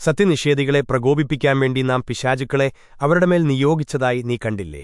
സത്യനിഷേധികളെ പ്രകോപിപ്പിക്കാൻ വേണ്ടി നാം പിശാചുക്കളെ അവരുടെ മേൽ നിയോഗിച്ചതായി നീ കണ്ടില്ലേ?